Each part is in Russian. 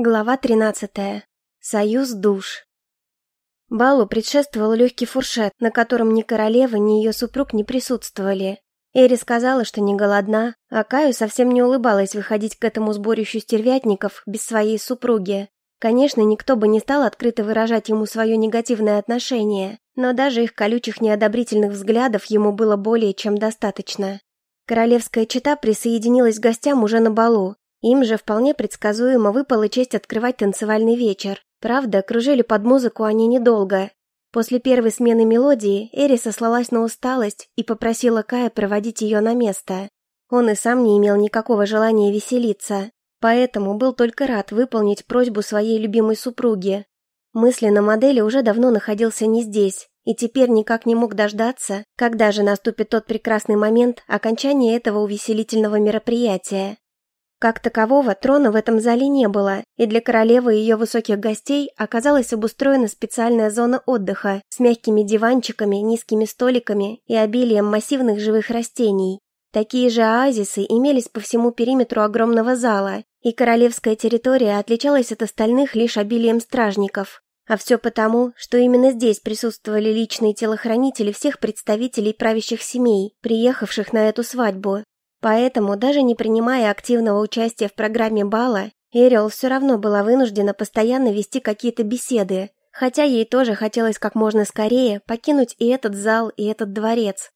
Глава 13. Союз душ. Балу предшествовал легкий фуршет, на котором ни королева, ни ее супруг не присутствовали. Эри сказала, что не голодна, а Каю совсем не улыбалась выходить к этому сборищу стервятников без своей супруги. Конечно, никто бы не стал открыто выражать ему свое негативное отношение, но даже их колючих неодобрительных взглядов ему было более чем достаточно. Королевская чета присоединилась к гостям уже на балу, им же вполне предсказуемо выпала честь открывать танцевальный вечер. Правда, кружили под музыку они недолго. После первой смены мелодии Эри сослалась на усталость и попросила Кая проводить ее на место. Он и сам не имел никакого желания веселиться, поэтому был только рад выполнить просьбу своей любимой супруги. Мысленно модели уже давно находился не здесь, и теперь никак не мог дождаться, когда же наступит тот прекрасный момент окончания этого увеселительного мероприятия. Как такового трона в этом зале не было, и для королевы и ее высоких гостей оказалась обустроена специальная зона отдыха с мягкими диванчиками, низкими столиками и обилием массивных живых растений. Такие же оазисы имелись по всему периметру огромного зала, и королевская территория отличалась от остальных лишь обилием стражников. А все потому, что именно здесь присутствовали личные телохранители всех представителей правящих семей, приехавших на эту свадьбу, Поэтому, даже не принимая активного участия в программе бала, Эриол все равно была вынуждена постоянно вести какие-то беседы, хотя ей тоже хотелось как можно скорее покинуть и этот зал, и этот дворец.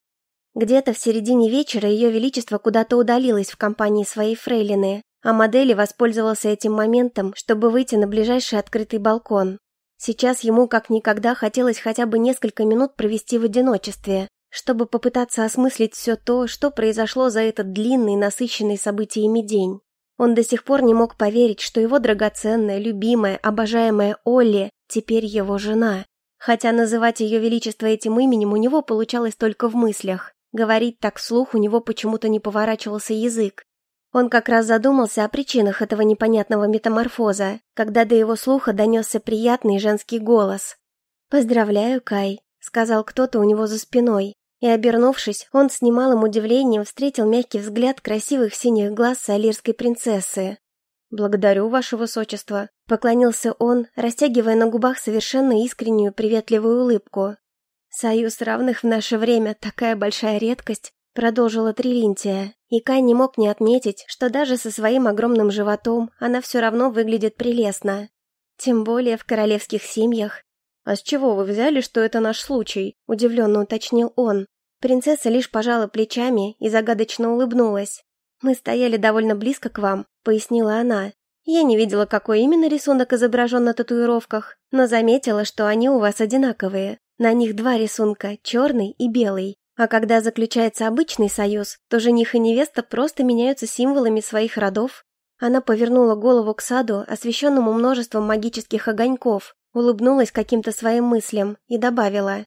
Где-то в середине вечера ее величество куда-то удалилось в компании своей фрейлины, а модели воспользовался этим моментом, чтобы выйти на ближайший открытый балкон. Сейчас ему как никогда хотелось хотя бы несколько минут провести в одиночестве, чтобы попытаться осмыслить все то, что произошло за этот длинный, насыщенный событиями день. Он до сих пор не мог поверить, что его драгоценная, любимая, обожаемая Олли теперь его жена. Хотя называть ее величество этим именем у него получалось только в мыслях. Говорить так вслух у него почему-то не поворачивался язык. Он как раз задумался о причинах этого непонятного метаморфоза, когда до его слуха донесся приятный женский голос. «Поздравляю, Кай», — сказал кто-то у него за спиной. И, обернувшись, он с немалым удивлением встретил мягкий взгляд красивых синих глаз салирской принцессы. «Благодарю, ваше высочество», — поклонился он, растягивая на губах совершенно искреннюю приветливую улыбку. «Союз равных в наше время — такая большая редкость», — продолжила Трилинтия, и Кай не мог не отметить, что даже со своим огромным животом она все равно выглядит прелестно. Тем более в королевских семьях. «А с чего вы взяли, что это наш случай?» – удивленно уточнил он. Принцесса лишь пожала плечами и загадочно улыбнулась. «Мы стояли довольно близко к вам», — пояснила она. «Я не видела, какой именно рисунок изображен на татуировках, но заметила, что они у вас одинаковые. На них два рисунка — черный и белый. А когда заключается обычный союз, то жених и невеста просто меняются символами своих родов». Она повернула голову к саду, освещенному множеством магических огоньков, улыбнулась каким-то своим мыслям и добавила.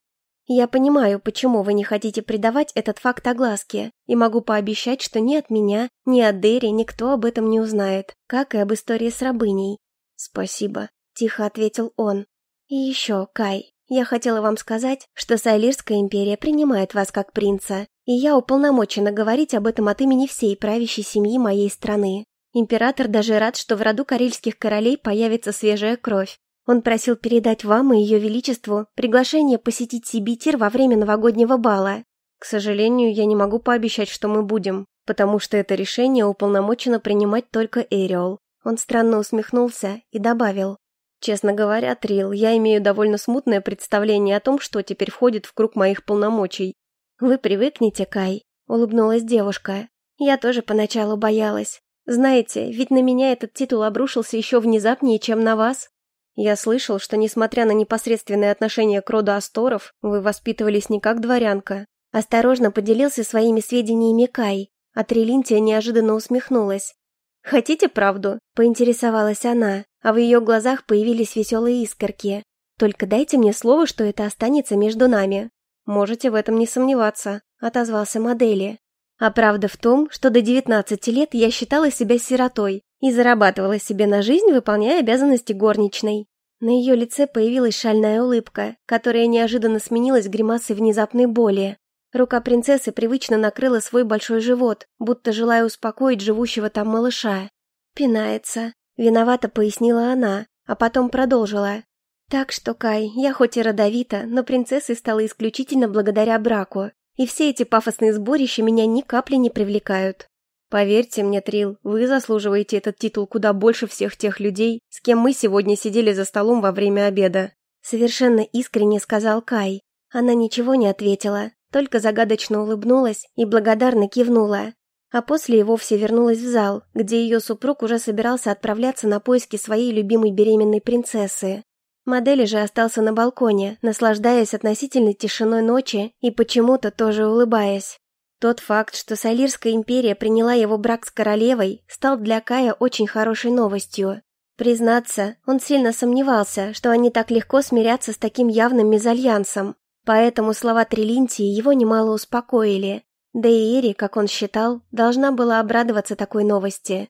Я понимаю, почему вы не хотите придавать этот факт огласке, и могу пообещать, что ни от меня, ни от Дерри никто об этом не узнает, как и об истории с рабыней. Спасибо, тихо ответил он. И еще, Кай, я хотела вам сказать, что Сайлирская империя принимает вас как принца, и я уполномочена говорить об этом от имени всей правящей семьи моей страны. Император даже рад, что в роду карельских королей появится свежая кровь, он просил передать вам и ее величеству приглашение посетить Сибитир во время новогоднего бала. К сожалению, я не могу пообещать, что мы будем, потому что это решение уполномочено принимать только Эриол. Он странно усмехнулся и добавил. Честно говоря, Трил, я имею довольно смутное представление о том, что теперь входит в круг моих полномочий. Вы привыкнете, Кай, улыбнулась девушка. Я тоже поначалу боялась. Знаете, ведь на меня этот титул обрушился еще внезапнее, чем на вас. Я слышал, что, несмотря на непосредственное отношение к роду Асторов, вы воспитывались не как дворянка. Осторожно поделился своими сведениями Кай, а Трилинтия неожиданно усмехнулась. «Хотите правду?» – поинтересовалась она, а в ее глазах появились веселые искорки. «Только дайте мне слово, что это останется между нами». «Можете в этом не сомневаться», – отозвался модели. «А правда в том, что до 19 лет я считала себя сиротой, и зарабатывала себе на жизнь, выполняя обязанности горничной. На ее лице появилась шальная улыбка, которая неожиданно сменилась гримасой внезапной боли. Рука принцессы привычно накрыла свой большой живот, будто желая успокоить живущего там малыша. «Пинается», Виновато пояснила она, а потом продолжила. Так что, Кай, я хоть и родовита, но принцессой стала исключительно благодаря браку, и все эти пафосные сборища меня ни капли не привлекают. Поверьте мне, Трил, вы заслуживаете этот титул куда больше всех тех людей, с кем мы сегодня сидели за столом во время обеда. Совершенно искренне сказал Кай. Она ничего не ответила, только загадочно улыбнулась и благодарно кивнула. А после и вовсе вернулась в зал, где ее супруг уже собирался отправляться на поиски своей любимой беременной принцессы. Модели же остался на балконе, наслаждаясь относительной тишиной ночи и почему-то тоже улыбаясь. Тот факт, что Салирская империя приняла его брак с королевой, стал для Кая очень хорошей новостью. Признаться, он сильно сомневался, что они так легко смирятся с таким явным мезальянсом, поэтому слова Трилинтии его немало успокоили. Да и Эри, как он считал, должна была обрадоваться такой новости.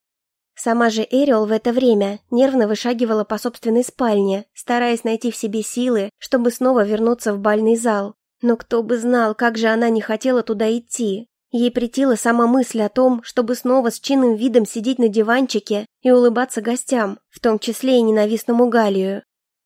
Сама же Эриол в это время нервно вышагивала по собственной спальне, стараясь найти в себе силы, чтобы снова вернуться в бальный зал. Но кто бы знал, как же она не хотела туда идти. Ей претила сама мысль о том, чтобы снова с чинным видом сидеть на диванчике и улыбаться гостям, в том числе и ненавистному Галию.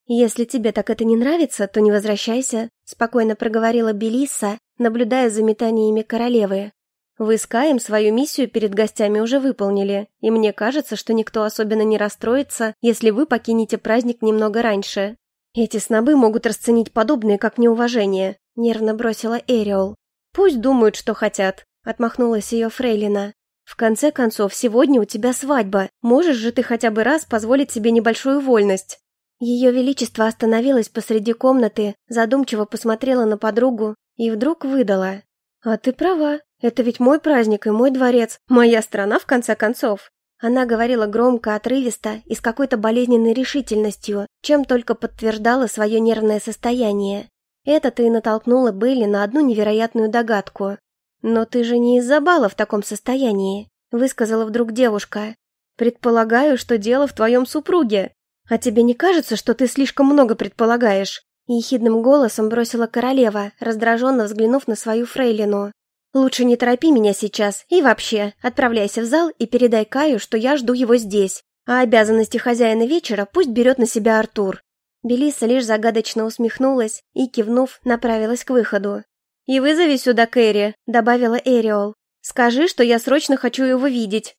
«Если тебе так это не нравится, то не возвращайся», — спокойно проговорила Белисса, наблюдая за метаниями королевы. Вы с Каем свою миссию перед гостями уже выполнили, и мне кажется, что никто особенно не расстроится, если вы покинете праздник немного раньше. Эти снобы могут расценить подобное как неуважение, нервно бросила Эриол. Пусть думают, что хотят, отмахнулась ее Фрейлина. В конце концов, сегодня у тебя свадьба. Можешь же ты хотя бы раз позволить себе небольшую вольность? Ее величество остановилась посреди комнаты, задумчиво посмотрела на подругу и вдруг выдала: «А ты права. Это ведь мой праздник и мой дворец, моя страна, в конце концов». Она говорила громко, отрывисто и с какой-то болезненной решительностью, чем только подтверждала свое нервное состояние. Это-то и натолкнуло Белли на одну невероятную догадку. «Но ты же не из-за бала в таком состоянии», — высказала вдруг девушка. «Предполагаю, что дело в твоем супруге. А тебе не кажется, что ты слишком много предполагаешь?» Ехидным голосом бросила королева, раздраженно взглянув на свою фрейлину. «Лучше не торопи меня сейчас, и вообще, отправляйся в зал и передай Каю, что я жду его здесь, а обязанности хозяина вечера пусть берет на себя Артур». Белиса лишь загадочно усмехнулась и, кивнув, направилась к выходу. «И вызови сюда Кэрри», — добавила Эриол. «Скажи, что я срочно хочу его видеть».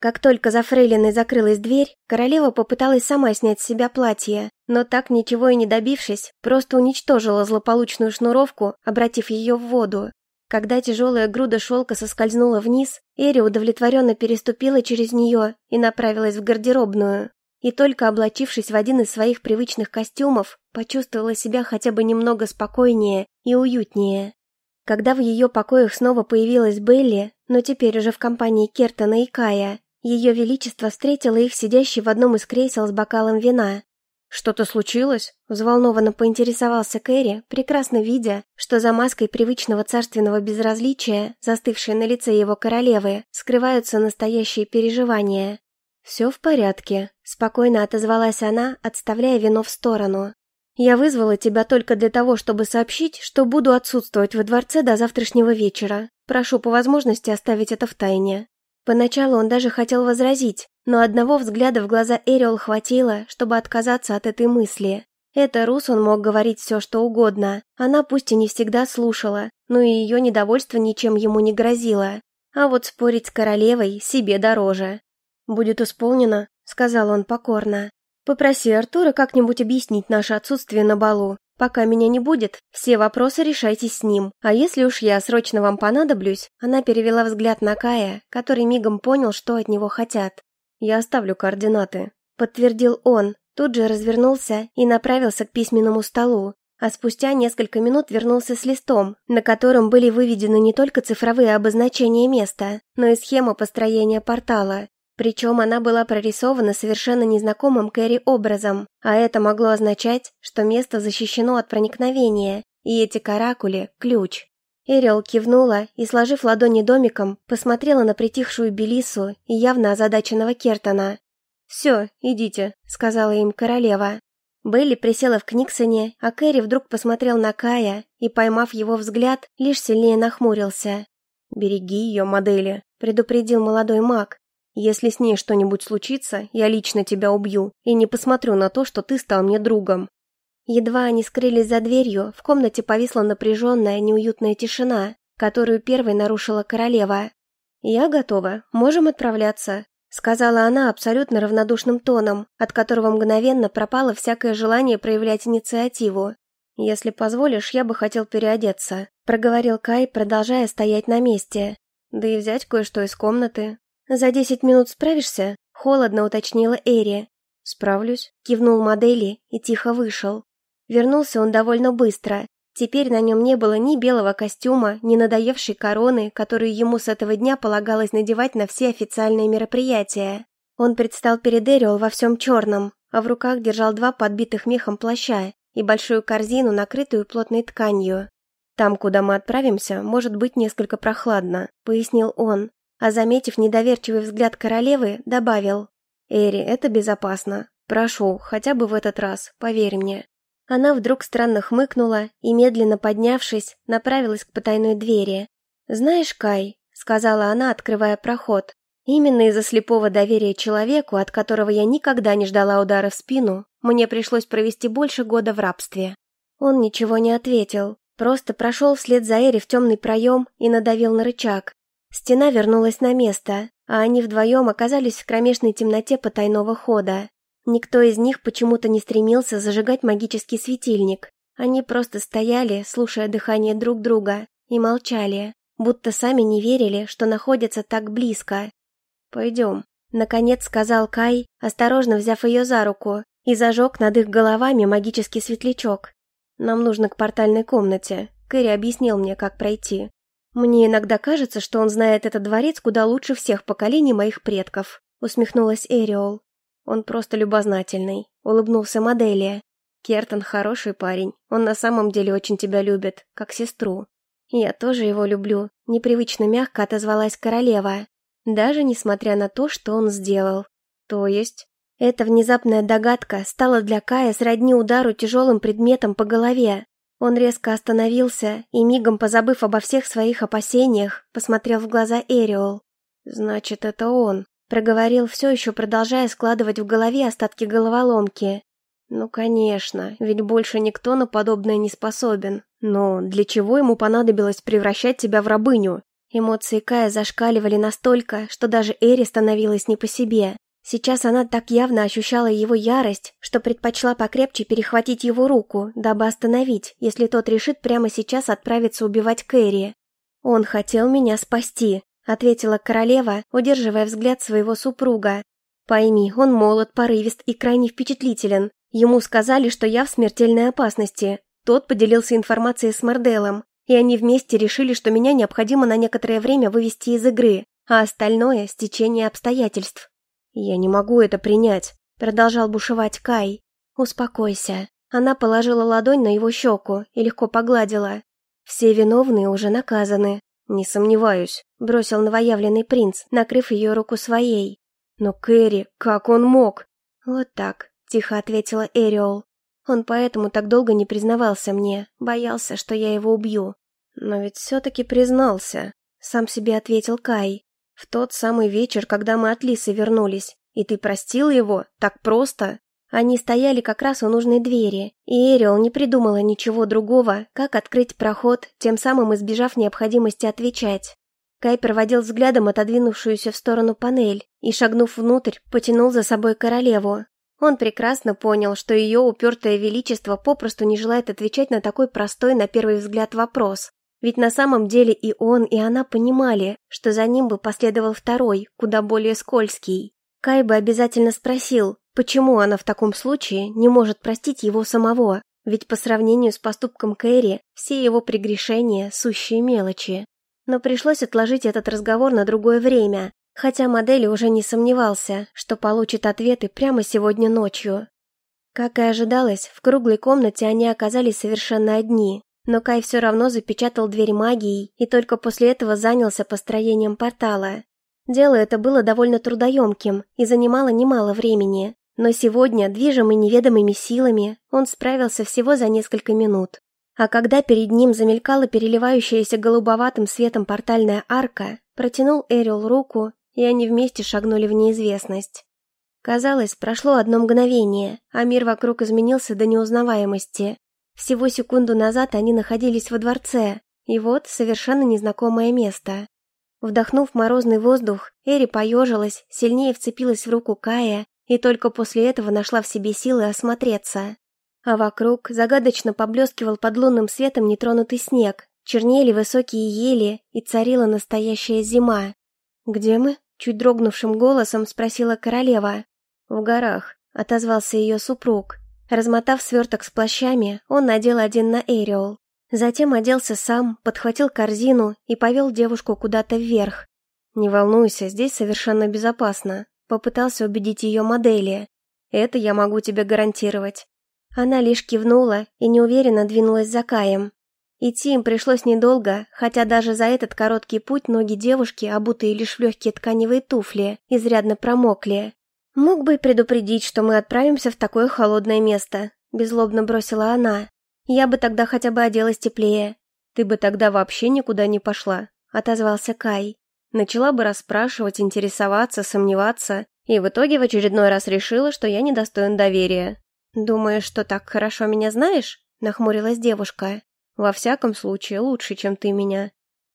Как только за фрейлиной закрылась дверь, королева попыталась сама снять с себя платье, но так ничего и не добившись, просто уничтожила злополучную шнуровку, обратив ее в воду. Когда тяжелая груда шелка соскользнула вниз, Эри удовлетворенно переступила через нее и направилась в гардеробную. И только облачившись в один из своих привычных костюмов, почувствовала себя хотя бы немного спокойнее и уютнее. Когда в ее покоях снова появилась Белли, но теперь уже в компании Кертона и Кая, ее Величество встретило их сидящей в одном из кресел с бокалом вина. «Что-то случилось?» – взволнованно поинтересовался Кэрри, прекрасно видя, что за маской привычного царственного безразличия, застывшей на лице его королевы, скрываются настоящие переживания. «Все в порядке», – спокойно отозвалась она, отставляя вино в сторону. «Я вызвала тебя только для того, чтобы сообщить, что буду отсутствовать во дворце до завтрашнего вечера. Прошу по возможности оставить это в тайне». Поначалу он даже хотел возразить, но одного взгляда в глаза Эриол хватило, чтобы отказаться от этой мысли. Это Рус он мог говорить все, что угодно. Она пусть и не всегда слушала, но и ее недовольство ничем ему не грозило. А вот спорить с королевой себе дороже. «Будет исполнено», — сказал он покорно. «Попроси Артура как-нибудь объяснить наше отсутствие на балу. Пока меня не будет, все вопросы решайте с ним. А если уж я срочно вам понадоблюсь, она перевела взгляд на Кая, который мигом понял, что от него хотят. Я оставлю координаты, подтвердил он, тут же развернулся и направился к письменному столу, а спустя несколько минут вернулся с листом, на котором были выведены не только цифровые обозначения места, но и схема построения портала. Причем она была прорисована совершенно незнакомым Кэрри образом, а это могло означать, что место защищено от проникновения, и эти каракули – ключ. Эриол кивнула и, сложив ладони домиком, посмотрела на притихшую Белису и явно озадаченного Кертона. «Все, идите», — сказала им королева. Белли присела в Книксоне, а Кэрри вдруг посмотрел на Кая и, поймав его взгляд, лишь сильнее нахмурился. «Береги ее, модели», — предупредил молодой маг. Если с ней что-нибудь случится, я лично тебя убью и не посмотрю на то, что ты стал мне другом». Едва они скрылись за дверью, в комнате повисла напряженная, неуютная тишина, которую первой нарушила королева. «Я готова, можем отправляться», — сказала она абсолютно равнодушным тоном, от которого мгновенно пропало всякое желание проявлять инициативу. «Если позволишь, я бы хотел переодеться», — проговорил Кай, продолжая стоять на месте. «Да и взять кое-что из комнаты». «За десять минут справишься?» — холодно уточнила Эри. «Справлюсь», — кивнул модели и тихо вышел. Вернулся он довольно быстро. Теперь на нем не было ни белого костюма, ни надоевшей короны, которую ему с этого дня полагалось надевать на все официальные мероприятия. Он предстал перед Эриол во всем черном, а в руках держал два подбитых мехом плаща и большую корзину, накрытую плотной тканью. «Там, куда мы отправимся, может быть несколько прохладно», — пояснил он, а, заметив недоверчивый взгляд королевы, добавил. «Эри, это безопасно. Прошу, хотя бы в этот раз, поверь мне». Она вдруг странно хмыкнула и, медленно поднявшись, направилась к потайной двери. «Знаешь, Кай», — сказала она, открывая проход, «именно из-за слепого доверия человеку, от которого я никогда не ждала удара в спину, мне пришлось провести больше года в рабстве». Он ничего не ответил, просто прошел вслед за Эри в темный проем и надавил на рычаг. Стена вернулась на место, а они вдвоем оказались в кромешной темноте потайного хода. Никто из них почему-то не стремился зажигать магический светильник. Они просто стояли, слушая дыхание друг друга, и молчали, будто сами не верили, что находятся так близко. «Пойдем», — наконец сказал Кай, осторожно взяв ее за руку, и зажег над их головами магический светлячок. «Нам нужно к портальной комнате. Кэрри объяснил мне, как пройти. Мне иногда кажется, что он знает этот дворец куда лучше всех поколений моих предков», — усмехнулась Эриол. «Он просто любознательный», — улыбнулся Моделия. «Кертон хороший парень. Он на самом деле очень тебя любит, как сестру». «Я тоже его люблю», — непривычно мягко отозвалась королева. Даже несмотря на то, что он сделал. То есть... Эта внезапная догадка стала для Кая сродни удару тяжелым предметом по голове. Он резко остановился и, мигом позабыв обо всех своих опасениях, посмотрел в глаза Эриол. «Значит, это он», — проговорил все еще, продолжая складывать в голове остатки головоломки. «Ну, конечно, ведь больше никто на подобное не способен. Но для чего ему понадобилось превращать тебя в рабыню?» Эмоции Кая зашкаливали настолько, что даже Эри становилась не по себе. Сейчас она так явно ощущала его ярость, что предпочла покрепче перехватить его руку, дабы остановить, если тот решит прямо сейчас отправиться убивать Кэрри. «Он хотел меня спасти», — ответила королева, удерживая взгляд своего супруга. «Пойми, он молод, порывист и крайне впечатлителен. Ему сказали, что я в смертельной опасности. Тот поделился информацией с Марделом, и они вместе решили, что меня необходимо на некоторое время вывести из игры, а остальное – стечение обстоятельств. «Я не могу это принять», — продолжал бушевать Кай. «Успокойся». Она положила ладонь на его щеку и легко погладила. «Все виновные уже наказаны». «Не сомневаюсь», — бросил новоявленный принц, накрыв ее руку своей. «Но Кэрри, как он мог?» «Вот так», — тихо ответила Эриол. «Он поэтому так долго не признавался мне, боялся, что я его убью». «Но ведь все-таки признался», — сам себе ответил Кай. В тот самый вечер, когда мы от Лисы вернулись. И ты простил его? Так просто?» Они стояли как раз у нужной двери, и Эриол не придумала ничего другого, как открыть проход, тем самым избежав необходимости отвечать. Кай проводил взглядом отодвинувшуюся в сторону панель и, шагнув внутрь, потянул за собой королеву. Он прекрасно понял, что ее упертое величество попросту не желает отвечать на такой простой на первый взгляд вопрос. Ведь на самом деле и он, и она понимали, что за ним бы последовал второй, куда более скользкий. Кай бы обязательно спросил, почему она в таком случае не может простить его самого, ведь по сравнению с поступком Кэрри, все его прегрешения – сущие мелочи. Но пришлось отложить этот разговор на другое время, хотя модели уже не сомневался, что получит ответы прямо сегодня ночью. Как и ожидалось, в круглой комнате они оказались совершенно одни. Но Кай все равно запечатал дверь магией и только после этого занялся построением портала. Дело это было довольно трудоемким и занимало немало времени, но сегодня, движимый неведомыми силами, он справился всего за несколько минут. А когда перед ним замелькала переливающаяся голубоватым светом портальная арка, протянул Эрил руку и они вместе шагнули в неизвестность. Казалось, прошло одно мгновение, а мир вокруг изменился до неузнаваемости. Всего секунду назад они находились во дворце, и вот совершенно незнакомое место. Вдохнув морозный воздух, Эри поежилась, сильнее вцепилась в руку Кая и только после этого нашла в себе силы осмотреться. А вокруг загадочно поблескивал под лунным светом нетронутый снег, чернели высокие ели и царила настоящая зима. «Где мы?» — чуть дрогнувшим голосом спросила королева. «В горах», — отозвался ее супруг. Размотав сверток с плащами, он надел один на Эриол. Затем оделся сам, подхватил корзину и повел девушку куда-то вверх. «Не волнуйся, здесь совершенно безопасно», — попытался убедить ее модели. «Это я могу тебе гарантировать». Она лишь кивнула и неуверенно двинулась за Каем. Идти им пришлось недолго, хотя даже за этот короткий путь ноги девушки, обутые лишь в легкие тканевые туфли, изрядно промокли. «Мог бы предупредить, что мы отправимся в такое холодное место», — беззлобно бросила она. «Я бы тогда хотя бы оделась теплее». «Ты бы тогда вообще никуда не пошла», — отозвался Кай. Начала бы расспрашивать, интересоваться, сомневаться, и в итоге в очередной раз решила, что я недостоин доверия. «Думаешь, что так хорошо меня знаешь?» — нахмурилась девушка. «Во всяком случае, лучше, чем ты меня».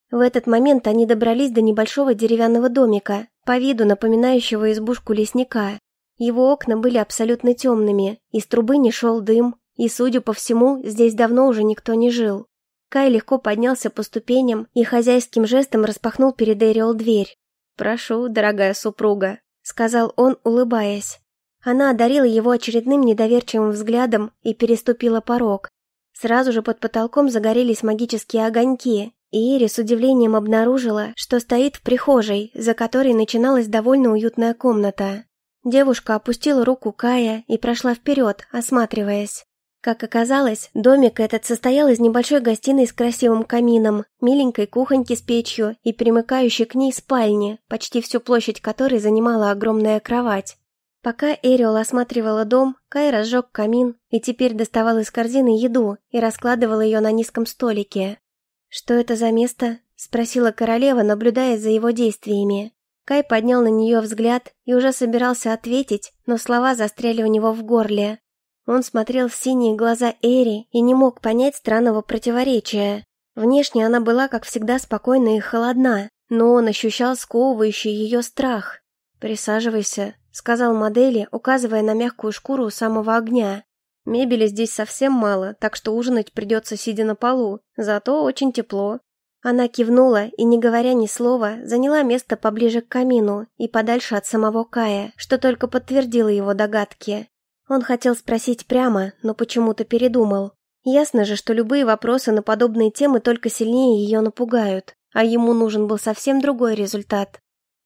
В этот момент они добрались до небольшого деревянного домика, по виду напоминающего избушку лесника. Его окна были абсолютно темными, из трубы не шел дым, и, судя по всему, здесь давно уже никто не жил. Кай легко поднялся по ступеням и хозяйским жестом распахнул перед Эриол дверь. «Прошу, дорогая супруга», — сказал он, улыбаясь. Она одарила его очередным недоверчивым взглядом и переступила порог. Сразу же под потолком загорелись магические огоньки, и Ири с удивлением обнаружила, что стоит в прихожей, за которой начиналась довольно уютная комната. Девушка опустила руку Кая и прошла вперед, осматриваясь. Как оказалось, домик этот состоял из небольшой гостиной с красивым камином, миленькой кухоньки с печью и примыкающей к ней спальни, почти всю площадь которой занимала огромная кровать. Пока Эриол осматривала дом, Кай разжег камин и теперь доставал из корзины еду и раскладывал ее на низком столике. «Что это за место?» — спросила королева, наблюдая за его действиями. Кай поднял на нее взгляд и уже собирался ответить, но слова застряли у него в горле. Он смотрел в синие глаза Эри и не мог понять странного противоречия. Внешне она была, как всегда, спокойна и холодна, но он ощущал сковывающий ее страх. «Присаживайся», — сказал модели, указывая на мягкую шкуру у самого огня. Мебели здесь совсем мало, так что ужинать придется сидя на полу, зато очень тепло. Она кивнула и, не говоря ни слова, заняла место поближе к камину и подальше от самого Кая, что только подтвердило его догадки. Он хотел спросить прямо, но почему-то передумал. Ясно же, что любые вопросы на подобные темы только сильнее ее напугают, а ему нужен был совсем другой результат.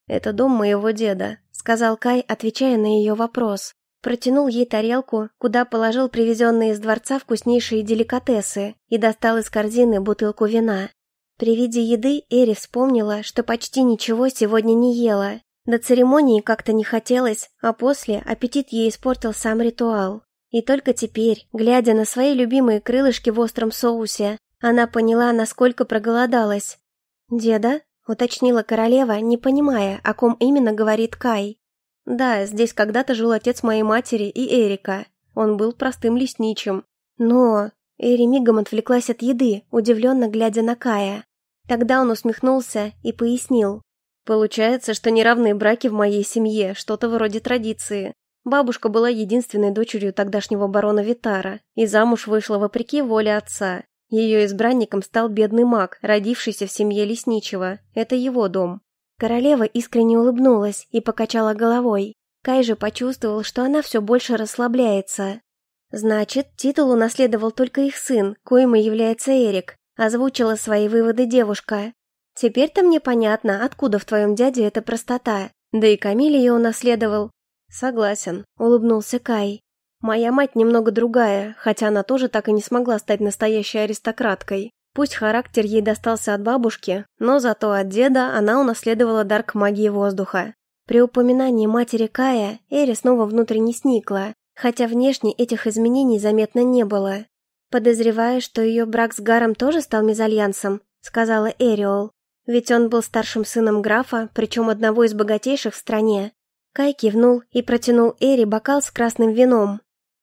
«Это дом моего деда», — сказал Кай, отвечая на ее вопрос. Протянул ей тарелку, куда положил привезенные из дворца вкуснейшие деликатесы и достал из корзины бутылку вина. При виде еды Эри вспомнила, что почти ничего сегодня не ела. До церемонии как-то не хотелось, а после аппетит ей испортил сам ритуал. И только теперь, глядя на свои любимые крылышки в остром соусе, она поняла, насколько проголодалась. «Деда?» — уточнила королева, не понимая, о ком именно говорит Кай. Да, здесь когда-то жил отец моей матери и Эрика. Он был простым лесничим. Но... Эри мигом отвлеклась от еды, удивленно глядя на Кая. Тогда он усмехнулся и пояснил. Получается, что неравные браки в моей семье, что-то вроде традиции. Бабушка была единственной дочерью тогдашнего барона Витара, и замуж вышла вопреки воле отца. Ее избранником стал бедный маг, родившийся в семье лесничего. Это его дом. Королева искренне улыбнулась и покачала головой. Кай же почувствовал, что она все больше расслабляется. «Значит, титул унаследовал только их сын, коим и является Эрик», озвучила свои выводы девушка. «Теперь-то мне понятно, откуда в твоем дяде эта простота. Да и Камиль ее унаследовал». «Согласен», — улыбнулся Кай. «Моя мать немного другая, хотя она тоже так и не смогла стать настоящей аристократкой. Пусть характер ей достался от бабушки, но зато от деда она унаследовала дар к магии воздуха. При упоминании матери Кая Эри снова внутренне сникла, хотя внешне этих изменений заметно не было. «Подозревая, что ее брак с Гаром тоже стал мезальянсом», — сказала Эриол. Ведь он был старшим сыном графа, причем одного из богатейших в стране. Кай кивнул и протянул Эри бокал с красным вином.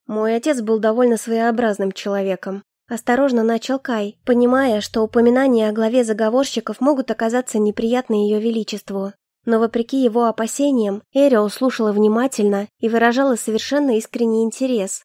Мой отец был довольно своеобразным человеком. Осторожно начал Кай, понимая, что упоминания о главе заговорщиков могут оказаться неприятны ее величеству. Но вопреки его опасениям, Эриол слушала внимательно и выражала совершенно искренний интерес.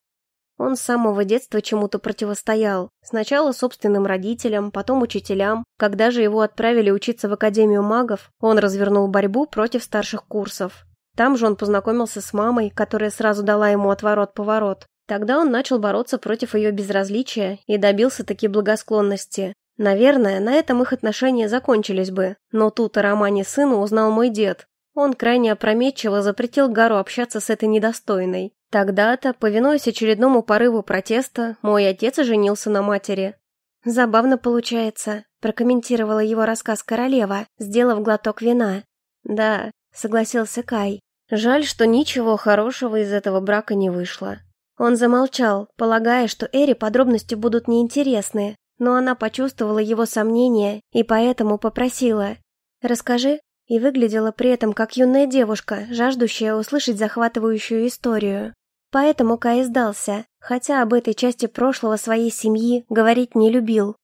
Он с самого детства чему-то противостоял. Сначала собственным родителям, потом учителям. Когда же его отправили учиться в Академию магов, он развернул борьбу против старших курсов. Там же он познакомился с мамой, которая сразу дала ему отворот-поворот. Тогда он начал бороться против ее безразличия и добился таки благосклонности. Наверное, на этом их отношения закончились бы, но тут о романе сына узнал мой дед. Он крайне опрометчиво запретил Гару общаться с этой недостойной. Тогда-то, повинуясь очередному порыву протеста, мой отец женился на матери. «Забавно получается», – прокомментировала его рассказ королева, сделав глоток вина. «Да», – согласился Кай. «Жаль, что ничего хорошего из этого брака не вышло. Он замолчал, полагая, что Эри подробности будут неинтересны, но она почувствовала его сомнения и поэтому попросила. «Расскажи». И выглядела при этом как юная девушка, жаждущая услышать захватывающую историю. Поэтому Кай сдался, хотя об этой части прошлого своей семьи говорить не любил.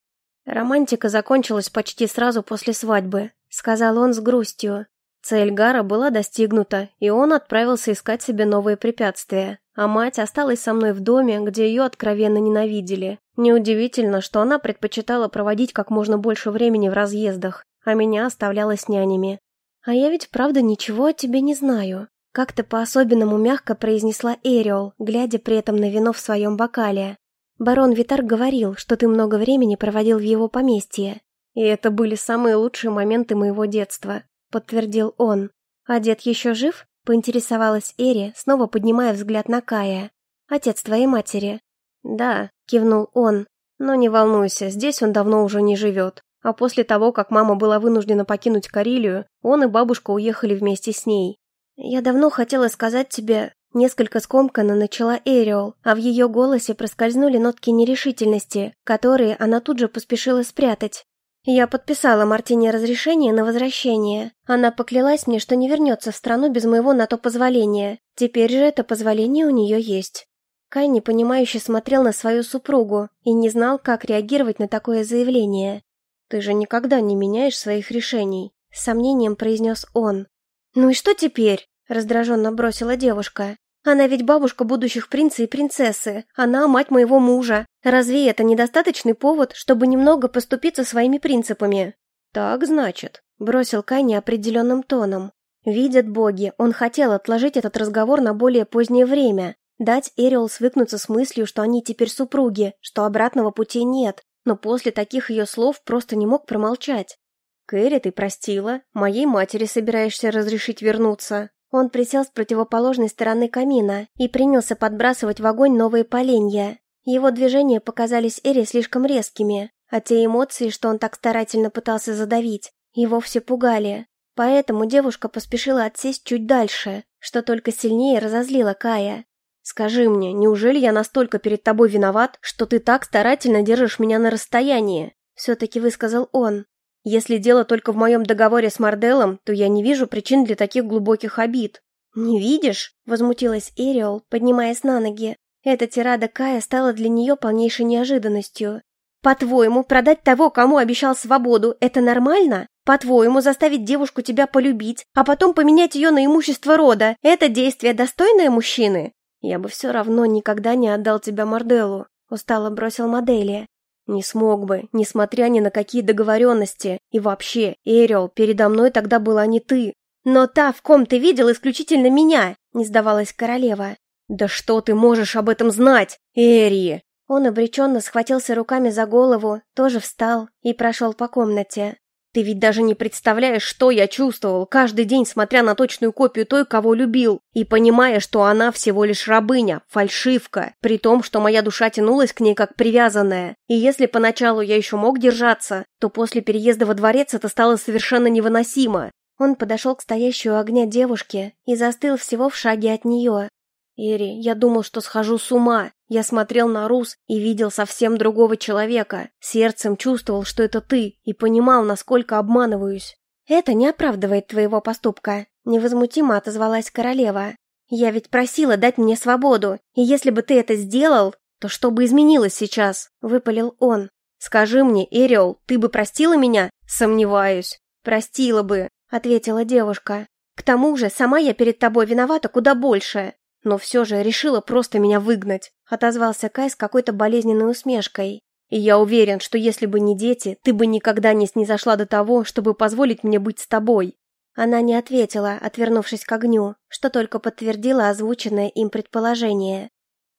«Романтика закончилась почти сразу после свадьбы», — сказал он с грустью. Цель Гара была достигнута, и он отправился искать себе новые препятствия. А мать осталась со мной в доме, где ее откровенно ненавидели. Неудивительно, что она предпочитала проводить как можно больше времени в разъездах, а меня оставляла с нянями. «А я ведь правда ничего о тебе не знаю», — как-то по-особенному мягко произнесла Эриол, глядя при этом на вино в своем бокале. «Барон Витар говорил, что ты много времени проводил в его поместье. И это были самые лучшие моменты моего детства», — подтвердил он. «А дед еще жив?» Поинтересовалась Эри, снова поднимая взгляд на Кая. «Отец твоей матери?» «Да», — кивнул он. «Но не волнуйся, здесь он давно уже не живет. А после того, как мама была вынуждена покинуть Карелию, он и бабушка уехали вместе с ней. Я давно хотела сказать тебе...» Несколько скомканно начала Эриол, а в ее голосе проскользнули нотки нерешительности, которые она тут же поспешила спрятать. Я подписала Мартине разрешение на возвращение. Она поклялась мне, что не вернется в страну без моего на то позволения. Теперь же это позволение у нее есть. Кай непонимающе смотрел на свою супругу и не знал, как реагировать на такое заявление. «Ты же никогда не меняешь своих решений», — с сомнением произнес он. «Ну и что теперь?» — раздраженно бросила девушка. Она ведь бабушка будущих принца и принцессы. Она мать моего мужа. Разве это недостаточный повод, чтобы немного поступиться своими принципами? Так, значит, бросил Кай неопределенным тоном. Видят боги, он хотел отложить этот разговор на более позднее время, дать Эриол свыкнуться с мыслью, что они теперь супруги, что обратного пути нет, но после таких ее слов просто не мог промолчать. «Кэрри, ты простила, моей матери собираешься разрешить вернуться?» Он присел с противоположной стороны камина и принялся подбрасывать в огонь новые поленья. Его движения показались Эре слишком резкими, а те эмоции, что он так старательно пытался задавить, и вовсе пугали. Поэтому девушка поспешила отсесть чуть дальше, что только сильнее разозлило Кая. «Скажи мне, неужели я настолько перед тобой виноват, что ты так старательно держишь меня на расстоянии?» Все-таки высказал он. Если дело только в моем договоре с Марделом, то я не вижу причин для таких глубоких обид». «Не видишь?» – возмутилась Эриол, поднимаясь на ноги. Эта тирада Кая стала для нее полнейшей неожиданностью. «По-твоему, продать того, кому обещал свободу, это нормально? По-твоему, заставить девушку тебя полюбить, а потом поменять ее на имущество рода – это действие достойное мужчины?» «Я бы все равно никогда не отдал тебя Марделу», – устало бросил Модели. Не смог бы, несмотря ни на какие договоренности. И вообще, Эриол, передо мной тогда была не ты. Но та, в ком ты видел, исключительно меня, не сдавалась королева. Да что ты можешь об этом знать, Эри? Он обреченно схватился руками за голову, тоже встал и прошел по комнате. Ты ведь даже не представляешь, что я чувствовал, каждый день смотря на точную копию той, кого любил, и понимая, что она всего лишь рабыня, фальшивка, при том, что моя душа тянулась к ней как привязанная. И если поначалу я еще мог держаться, то после переезда во дворец это стало совершенно невыносимо. Он подошел к стоящей у огня девушке и застыл всего в шаге от нее. «Эри, я думал, что схожу с ума. Я смотрел на Рус и видел совсем другого человека. Сердцем чувствовал, что это ты, и понимал, насколько обманываюсь. Это не оправдывает твоего поступка, невозмутимо отозвалась королева. Я ведь просила дать мне свободу, и если бы ты это сделал, то что бы изменилось сейчас? выпалил он. Скажи мне, Эриол, ты бы простила меня? Сомневаюсь. Простила бы, ответила девушка. К тому же, сама я перед тобой виновата куда больше. Но все же решила просто меня выгнать, отозвался Кай с какой-то болезненной усмешкой. И я уверен, что если бы не дети, ты бы никогда не снизошла до того, чтобы позволить мне быть с тобой. Она не ответила, отвернувшись к огню, что только подтвердило озвученное им предположение.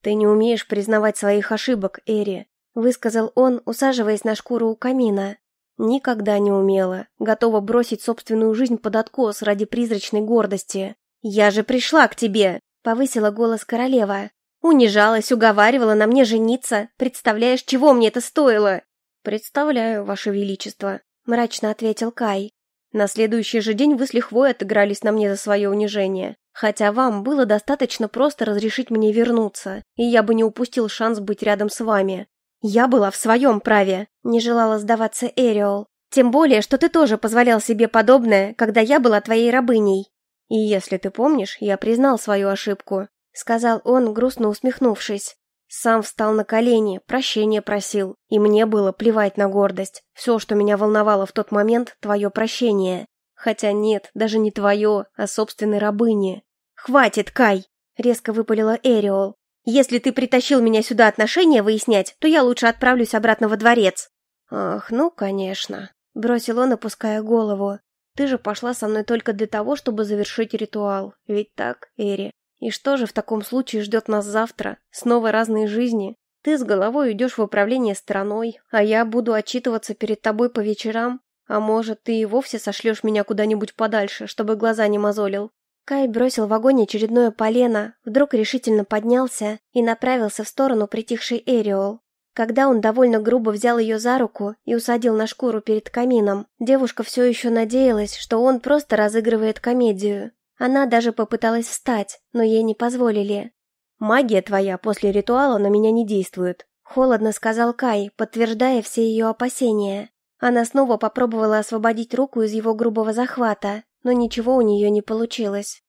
Ты не умеешь признавать своих ошибок, Эри, высказал он, усаживаясь на шкуру у камина. Никогда не умела, готова бросить собственную жизнь под откос ради призрачной гордости. Я же пришла к тебе, повысила голос королева. Унижалась, уговаривала на мне жениться. Представляешь, чего мне это стоило? Представляю, ваше величество, мрачно ответил Кай. На следующий же день вы с лихвой отыгрались на мне за свое унижение. Хотя вам было достаточно просто разрешить мне вернуться, и я бы не упустил шанс быть рядом с вами. Я была в своем праве, не желала сдаваться Эриол. Тем более, что ты тоже позволял себе подобное, когда я была твоей рабыней. И если ты помнишь, я признал свою ошибку, сказал он, грустно усмехнувшись. Сам встал на колени, прощения просил, и мне было плевать на гордость. Все, что меня волновало в тот момент, твое прощение. Хотя нет, даже не твое, а собственной рабыни. «Хватит, Кай!» — резко выпалила Эриол. «Если ты притащил меня сюда отношения выяснять, то я лучше отправлюсь обратно во дворец». «Ах, ну, конечно», — бросил он, опуская голову. Ты же пошла со мной только для того, чтобы завершить ритуал. Ведь так, Эри? И что же в таком случае ждет нас завтра? Снова разные жизни? Ты с головой идешь в управление страной, а я буду отчитываться перед тобой по вечерам? А может, ты и вовсе сошлешь меня куда-нибудь подальше, чтобы глаза не мозолил?» Кай бросил в огонь очередное полено, вдруг решительно поднялся и направился в сторону притихшей Эриол. Когда он довольно грубо взял ее за руку и усадил на шкуру перед камином, девушка все еще надеялась, что он просто разыгрывает комедию. Она даже попыталась встать, но ей не позволили. «Магия твоя после ритуала на меня не действует», — холодно сказал Кай, подтверждая все ее опасения. Она снова попробовала освободить руку из его грубого захвата, но ничего у нее не получилось.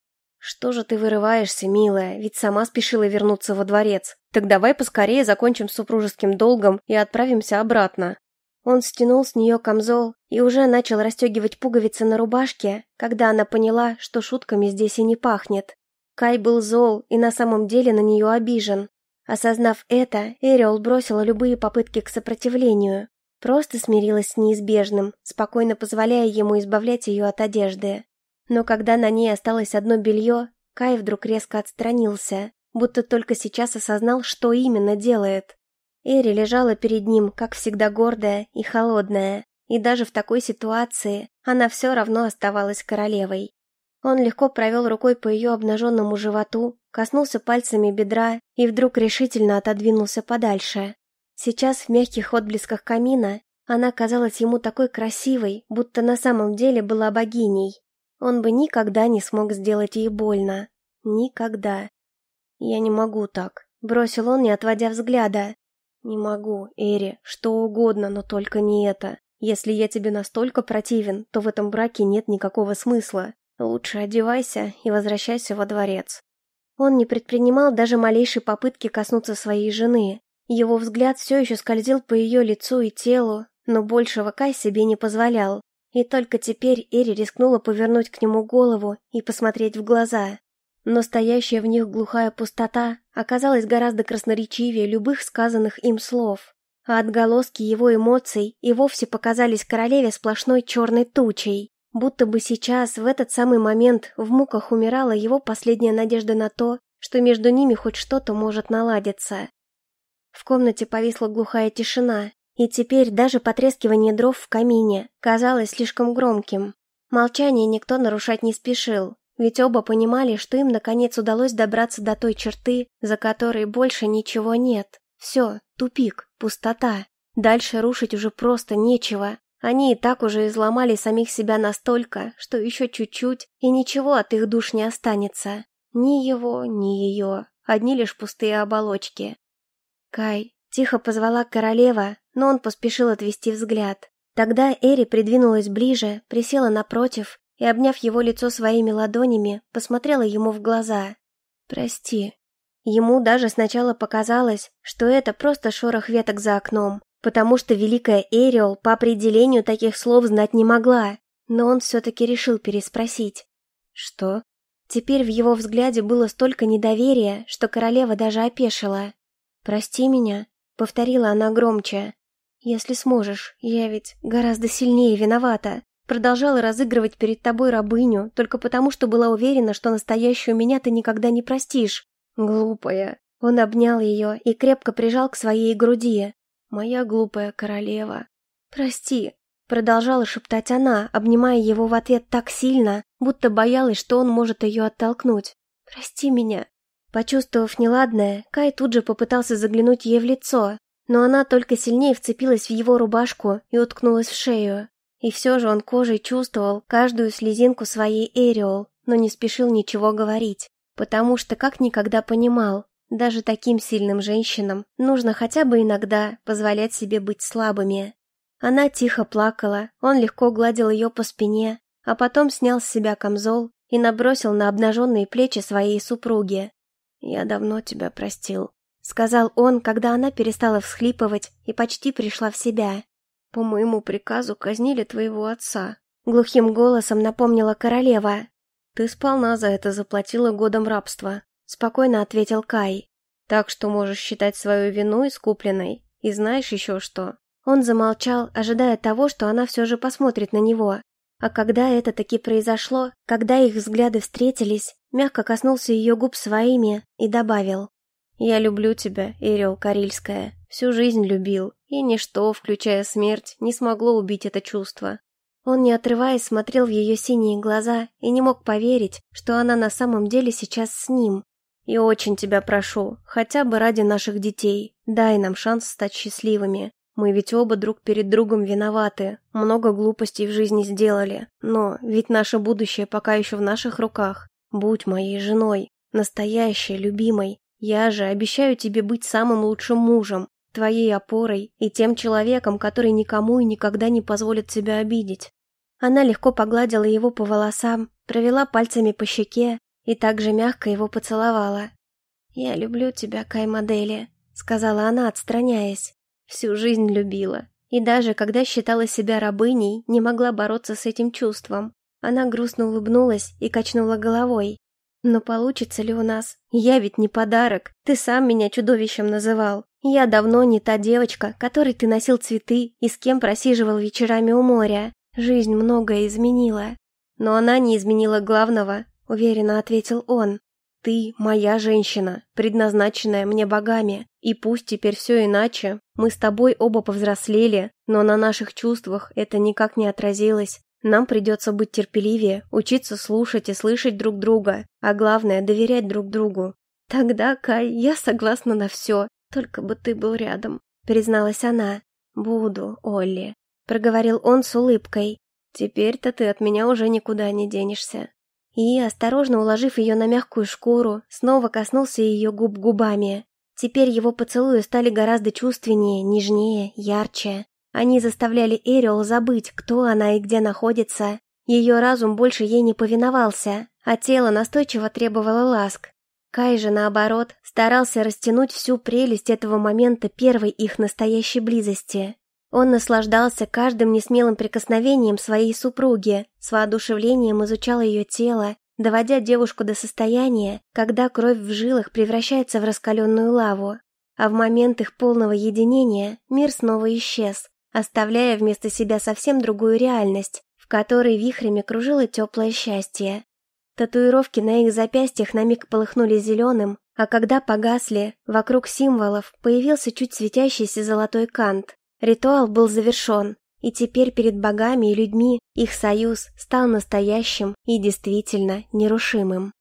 «Что же ты вырываешься, милая, ведь сама спешила вернуться во дворец. Так давай поскорее закончим с супружеским долгом и отправимся обратно». Он стянул с нее камзол и уже начал расстегивать пуговицы на рубашке, когда она поняла, что шутками здесь и не пахнет. Кай был зол и на самом деле на нее обижен. Осознав это, Эриол бросила любые попытки к сопротивлению. Просто смирилась с неизбежным, спокойно позволяя ему избавлять ее от одежды. Но когда на ней осталось одно белье, Кай вдруг резко отстранился, будто только сейчас осознал, что именно делает. Эри лежала перед ним, как всегда гордая и холодная, и даже в такой ситуации она все равно оставалась королевой. Он легко провел рукой по ее обнаженному животу, коснулся пальцами бедра и вдруг решительно отодвинулся подальше. Сейчас в мягких отблесках камина она казалась ему такой красивой, будто на самом деле была богиней. Он бы никогда не смог сделать ей больно. Никогда. «Я не могу так», — бросил он, не отводя взгляда. «Не могу, Эри, что угодно, но только не это. Если я тебе настолько противен, то в этом браке нет никакого смысла. Лучше одевайся и возвращайся во дворец». Он не предпринимал даже малейшей попытки коснуться своей жены. Его взгляд все еще скользил по ее лицу и телу, но большего Кай себе не позволял. И только теперь Эри рискнула повернуть к нему голову и посмотреть в глаза. Но стоящая в них глухая пустота оказалась гораздо красноречивее любых сказанных им слов. А отголоски его эмоций и вовсе показались королеве сплошной черной тучей. Будто бы сейчас, в этот самый момент, в муках умирала его последняя надежда на то, что между ними хоть что-то может наладиться. В комнате повисла глухая тишина, и теперь даже потрескивание дров в камине казалось слишком громким. Молчание никто нарушать не спешил, ведь оба понимали, что им наконец удалось добраться до той черты, за которой больше ничего нет. Все, тупик, пустота. Дальше рушить уже просто нечего. Они и так уже изломали самих себя настолько, что еще чуть-чуть, и ничего от их душ не останется. Ни его, ни ее, одни лишь пустые оболочки. Кай, тихо позвала королева, но он поспешил отвести взгляд. Тогда Эри придвинулась ближе, присела напротив и, обняв его лицо своими ладонями, посмотрела ему в глаза. «Прости». Ему даже сначала показалось, что это просто шорох веток за окном, потому что великая Эриол по определению таких слов знать не могла, но он все-таки решил переспросить. «Что?» Теперь в его взгляде было столько недоверия, что королева даже опешила. «Прости меня», — повторила она громче. «Если сможешь, я ведь гораздо сильнее виновата. Продолжала разыгрывать перед тобой рабыню, только потому, что была уверена, что настоящую меня ты никогда не простишь. Глупая». Он обнял ее и крепко прижал к своей груди. «Моя глупая королева». «Прости», Продолжала шептать она, обнимая его в ответ так сильно, будто боялась, что он может ее оттолкнуть. «Прости меня». Почувствовав неладное, Кай тут же попытался заглянуть ей в лицо, но она только сильнее вцепилась в его рубашку и уткнулась в шею. И все же он кожей чувствовал каждую слезинку своей Эриол, но не спешил ничего говорить, потому что как никогда понимал, даже таким сильным женщинам нужно хотя бы иногда позволять себе быть слабыми. Она тихо плакала, он легко гладил ее по спине, а потом снял с себя камзол и набросил на обнаженные плечи своей супруги. «Я давно тебя простил», — сказал он, когда она перестала всхлипывать и почти пришла в себя. «По моему приказу казнили твоего отца», — глухим голосом напомнила королева. «Ты сполна за это заплатила годом рабства», — спокойно ответил Кай. «Так что можешь считать свою вину искупленной. И знаешь еще что? Он замолчал, ожидая того, что она все же посмотрит на него. А когда это таки произошло, когда их взгляды встретились, мягко коснулся ее губ своими и добавил. «Я люблю тебя, Эриол Карильская. Всю жизнь любил, и ничто, включая смерть, не смогло убить это чувство». Он, не отрываясь, смотрел в ее синие глаза и не мог поверить, что она на самом деле сейчас с ним. «И очень тебя прошу, хотя бы ради наших детей, дай нам шанс стать счастливыми. Мы ведь оба друг перед другом виноваты, много глупостей в жизни сделали, но ведь наше будущее пока еще в наших руках. Будь моей женой, настоящей, любимой. Я же обещаю тебе быть самым лучшим мужем, твоей опорой и тем человеком, который никому и никогда не позволит тебя обидеть. Она легко погладила его по волосам, провела пальцами по щеке и также мягко его поцеловала. «Я люблю тебя, Кай-модели», — сказала она, отстраняясь. Всю жизнь любила. И даже когда считала себя рабыней, не могла бороться с этим чувством. Она грустно улыбнулась и качнула головой. «Но получится ли у нас? Я ведь не подарок. Ты сам меня чудовищем называл. Я давно не та девочка, которой ты носил цветы и с кем просиживал вечерами у моря. Жизнь многое изменила. Но она не изменила главного», — уверенно ответил он. Ты моя женщина, предназначенная мне богами, и пусть теперь все иначе, мы с тобой оба повзрослели, но на наших чувствах это никак не отразилось. Нам придется быть терпеливее, учиться слушать и слышать друг друга, а главное – доверять друг другу. Тогда, Кай, я согласна на все, только бы ты был рядом, призналась она. Буду, Олли, проговорил он с улыбкой. Теперь-то ты от меня уже никуда не денешься. И, осторожно уложив ее на мягкую шкуру, снова коснулся ее губ губами. Теперь его поцелуи стали гораздо чувственнее, нежнее, ярче. Они заставляли Эриол забыть, кто она и где находится. Ее разум больше ей не повиновался, а тело настойчиво требовало ласк. Кай же, наоборот, старался растянуть всю прелесть этого момента первой их настоящей близости. Он наслаждался каждым несмелым прикосновением своей супруги, с воодушевлением изучал ее тело, доводя девушку до состояния, когда кровь в жилах превращается в раскаленную лаву. А в момент их полного единения мир снова исчез, оставляя вместо себя совсем другую реальность, в которой вихрями кружило теплое счастье. Татуировки на их запястьях на миг полыхнули зеленым, а когда погасли, вокруг символов появился чуть светящийся золотой кант. Ритуал был завершен, и теперь перед богами и людьми их союз стал настоящим и действительно нерушимым.